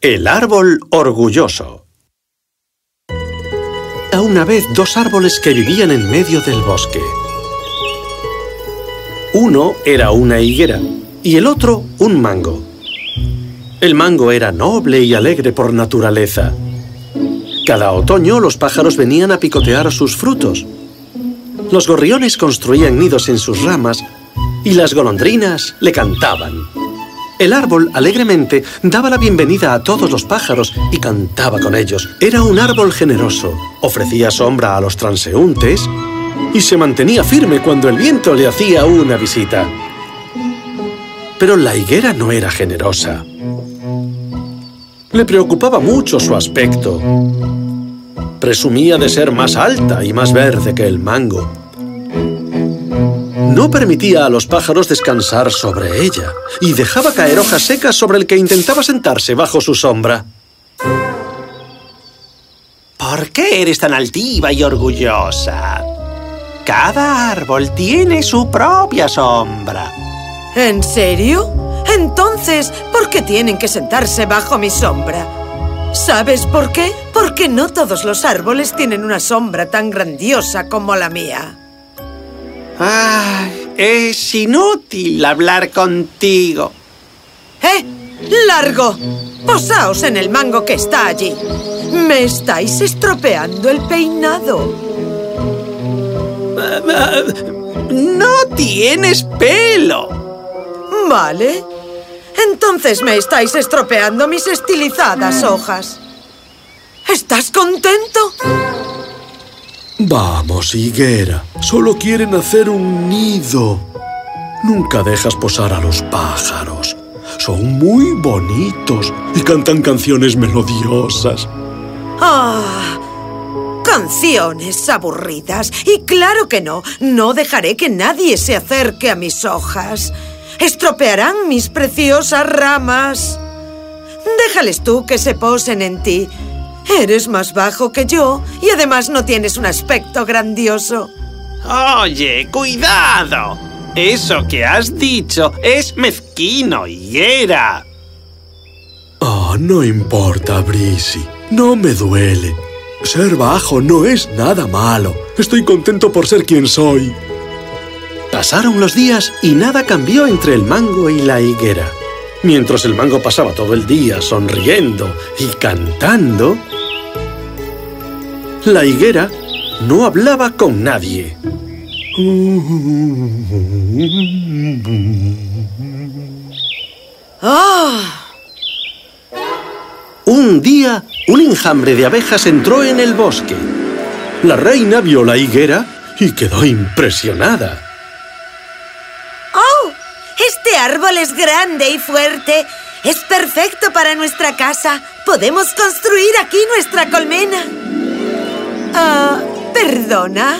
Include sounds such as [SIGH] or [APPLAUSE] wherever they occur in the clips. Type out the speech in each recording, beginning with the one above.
El árbol orgulloso A una vez dos árboles que vivían en medio del bosque. Uno era una higuera y el otro un mango. El mango era noble y alegre por naturaleza. Cada otoño los pájaros venían a picotear sus frutos. Los gorriones construían nidos en sus ramas y las golondrinas le cantaban. El árbol, alegremente, daba la bienvenida a todos los pájaros y cantaba con ellos. Era un árbol generoso, ofrecía sombra a los transeúntes y se mantenía firme cuando el viento le hacía una visita. Pero la higuera no era generosa. Le preocupaba mucho su aspecto. Presumía de ser más alta y más verde que el mango. No permitía a los pájaros descansar sobre ella y dejaba caer hojas secas sobre el que intentaba sentarse bajo su sombra. ¿Por qué eres tan altiva y orgullosa? Cada árbol tiene su propia sombra. ¿En serio? Entonces, ¿por qué tienen que sentarse bajo mi sombra? ¿Sabes por qué? Porque no todos los árboles tienen una sombra tan grandiosa como la mía. ¡Ay! Es inútil hablar contigo. ¡Eh! ¡Largo! Posaos en el mango que está allí. Me estáis estropeando el peinado. ¡No tienes pelo! Vale. Entonces me estáis estropeando mis estilizadas hojas. ¿Estás contento? Vamos, higuera. Solo quieren hacer un nido. Nunca dejas posar a los pájaros. Son muy bonitos y cantan canciones melodiosas. ¡Ah! Canciones aburridas. Y claro que no. No dejaré que nadie se acerque a mis hojas. Estropearán mis preciosas ramas. Déjales tú que se posen en ti. Eres más bajo que yo y además no tienes un aspecto grandioso. Oye, cuidado. Eso que has dicho es mezquino, higuera. Ah, no importa, Brisi. No me duele. Ser bajo no es nada malo. Estoy contento por ser quien soy. Pasaron los días y nada cambió entre el mango y la higuera. Mientras el mango pasaba todo el día sonriendo y cantando, la higuera no hablaba con nadie. ¡Ah! Un día, un enjambre de abejas entró en el bosque. La reina vio la higuera y quedó impresionada. ¡Oh! Este árbol es grande y fuerte. Es perfecto para nuestra casa. Podemos construir aquí nuestra colmena. Ah, perdona.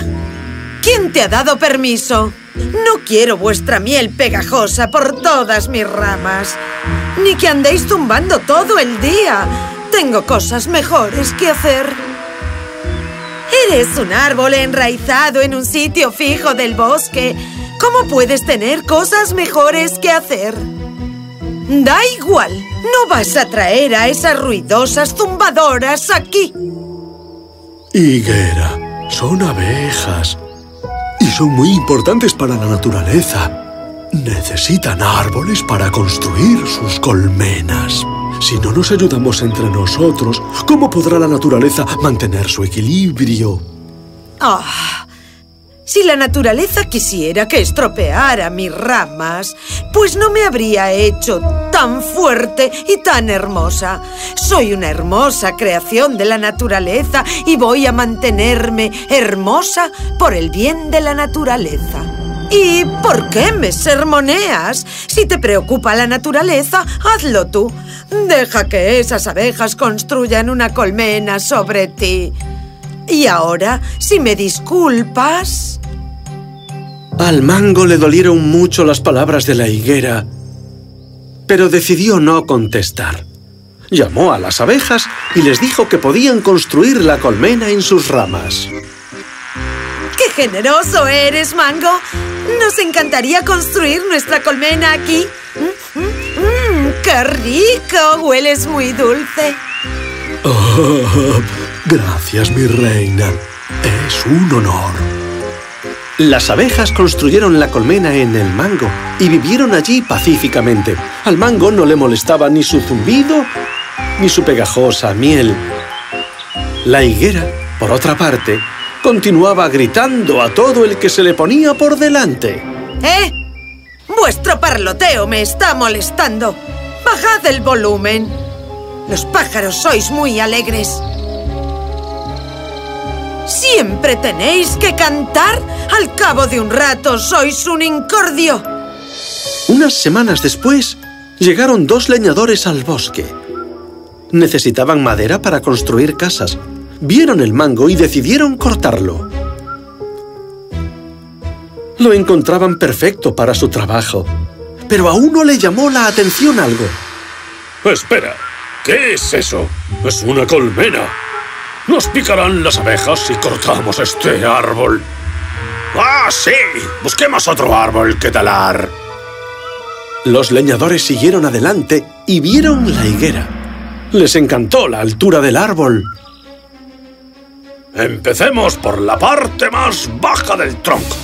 ¿Quién te ha dado permiso? No quiero vuestra miel pegajosa por todas mis ramas. Ni que andéis tumbando todo el día. Tengo cosas mejores que hacer. Eres un árbol enraizado en un sitio fijo del bosque. ¿Cómo puedes tener cosas mejores que hacer? Da igual. No vas a traer a esas ruidosas zumbadoras aquí. Higuera, son abejas. Y son muy importantes para la naturaleza. Necesitan árboles para construir sus colmenas. Si no nos ayudamos entre nosotros, ¿cómo podrá la naturaleza mantener su equilibrio? Ah, si la naturaleza quisiera que estropeara mis ramas, pues no me habría hecho tan fuerte y tan hermosa. Soy una hermosa creación de la naturaleza y voy a mantenerme hermosa por el bien de la naturaleza. ¿Y por qué me sermoneas? Si te preocupa la naturaleza, hazlo tú. Deja que esas abejas construyan una colmena sobre ti. Y ahora, si me disculpas... Al mango le dolieron mucho las palabras de la higuera, pero decidió no contestar. Llamó a las abejas y les dijo que podían construir la colmena en sus ramas. ¡Qué generoso eres, Mango! Nos encantaría construir nuestra colmena aquí. Mm, mm, mm, ¡Qué rico! Hueles muy dulce. Oh, gracias, mi reina. Es un honor. Las abejas construyeron la colmena en el mango y vivieron allí pacíficamente. Al mango no le molestaba ni su zumbido ni su pegajosa miel. La higuera, por otra parte, continuaba gritando a todo el que se le ponía por delante. ¿Eh? Vuestro parloteo me está molestando. Bajad el volumen. Los pájaros sois muy alegres. ¿Siempre tenéis que cantar? Al cabo de un rato sois un incordio. Unas semanas después, llegaron dos leñadores al bosque. Necesitaban madera para construir casas. Vieron el mango y decidieron cortarlo. Lo encontraban perfecto para su trabajo. Pero a uno le llamó la atención algo. Espera, ¿qué es eso? Es una colmena. Nos picarán las abejas si cortamos este árbol. ¡Ah, sí! Busquemos otro árbol que talar. Los leñadores siguieron adelante y vieron la higuera. Les encantó la altura del árbol. Empecemos por la parte más baja del tronco.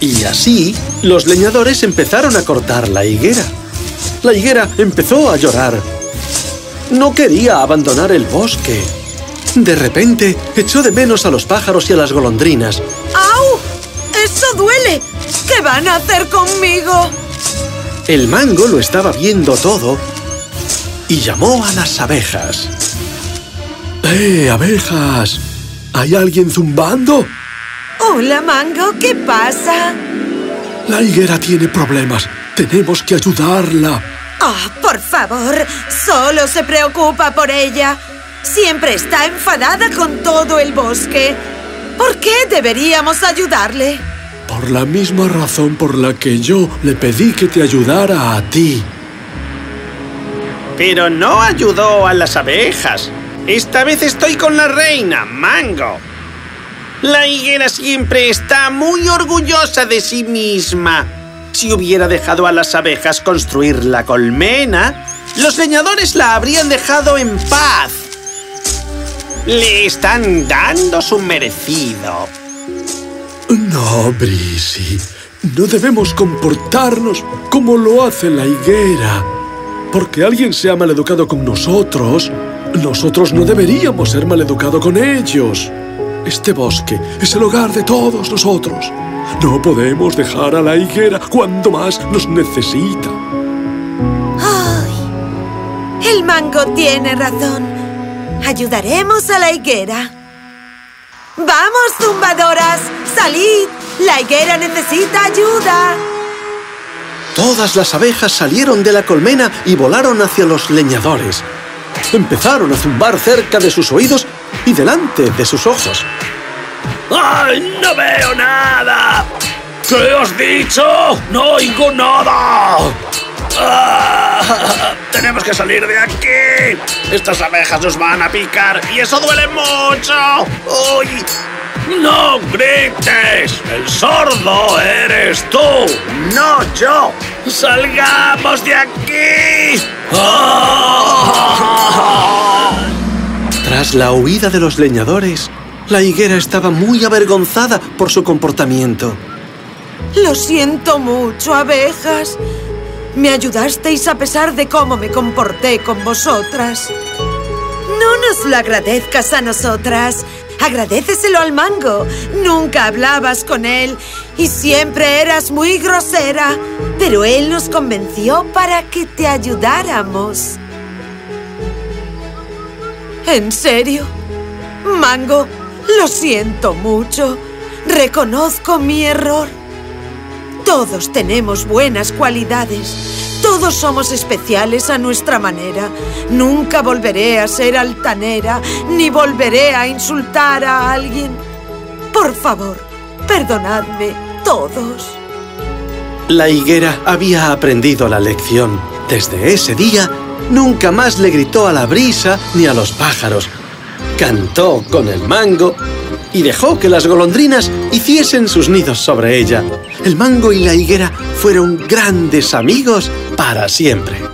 Y así, los leñadores empezaron a cortar la higuera. La higuera empezó a llorar. No quería abandonar el bosque. De repente, echó de menos a los pájaros y a las golondrinas. ¡Au! ¡Eso duele! ¿Qué van a hacer conmigo? El mango lo estaba viendo todo y llamó a las abejas. ¡Eh, abejas! ¿Hay alguien zumbando? Hola, Mango, ¿qué pasa? La higuera tiene problemas. Tenemos que ayudarla. Oh, por favor, solo se preocupa por ella. Siempre está enfadada con todo el bosque. ¿Por qué deberíamos ayudarle? Por la misma razón por la que yo le pedí que te ayudara a ti. Pero no ayudó a las abejas. Esta vez estoy con la reina, Mango. La higuera siempre está muy orgullosa de sí misma. Si hubiera dejado a las abejas construir la colmena, los leñadores la habrían dejado en paz. Le están dando su merecido. No, Brisi. No debemos comportarnos como lo hace la higuera. Porque alguien sea maleducado con nosotros, nosotros no deberíamos ser maleducados con ellos. Este bosque es el hogar de todos nosotros. No podemos dejar a la higuera cuando más nos necesita. ¡Ay! El mango tiene razón. Ayudaremos a la higuera. ¡Vamos, zumbadoras! ¡Salid! ¡La higuera necesita ayuda! Todas las abejas salieron de la colmena y volaron hacia los leñadores. Empezaron a zumbar cerca de sus oídos y delante de sus ojos. ¡Ay, no veo nada! ¿Qué has dicho? ¡No oigo nada! ¡Ah! ¡Tenemos que salir de aquí! Estas abejas nos van a picar y eso duele mucho. ¡Uy! ¡No grites! ¡El sordo eres tú! ¡No yo! ¡Salgamos de aquí! [LAUGHS] Tras la huida de los leñadores, la higuera estaba muy avergonzada por su comportamiento. Lo siento mucho, abejas. Me ayudasteis a pesar de cómo me comporté con vosotras. No nos lo agradezcas a nosotras. Agradéceselo al mango. Nunca hablabas con él y siempre eras muy grosera. Pero él nos convenció para que te ayudáramos. ¿En serio? Mango, lo siento mucho. Reconozco mi error. Todos tenemos buenas cualidades. Todos somos especiales a nuestra manera. Nunca volveré a ser altanera, ni volveré a insultar a alguien. Por favor, perdonadme todos. La higuera había aprendido la lección. Desde ese día, nunca más le gritó a la brisa ni a los pájaros. Cantó con el mango y dejó que las golondrinas hiciesen sus nidos sobre ella. El mango y la higuera fueron grandes amigos para siempre.